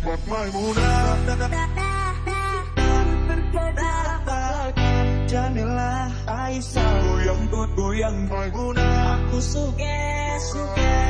Buat Maimuna Janilah Aisyah Goyang goyang Maimuna Aku suka suka.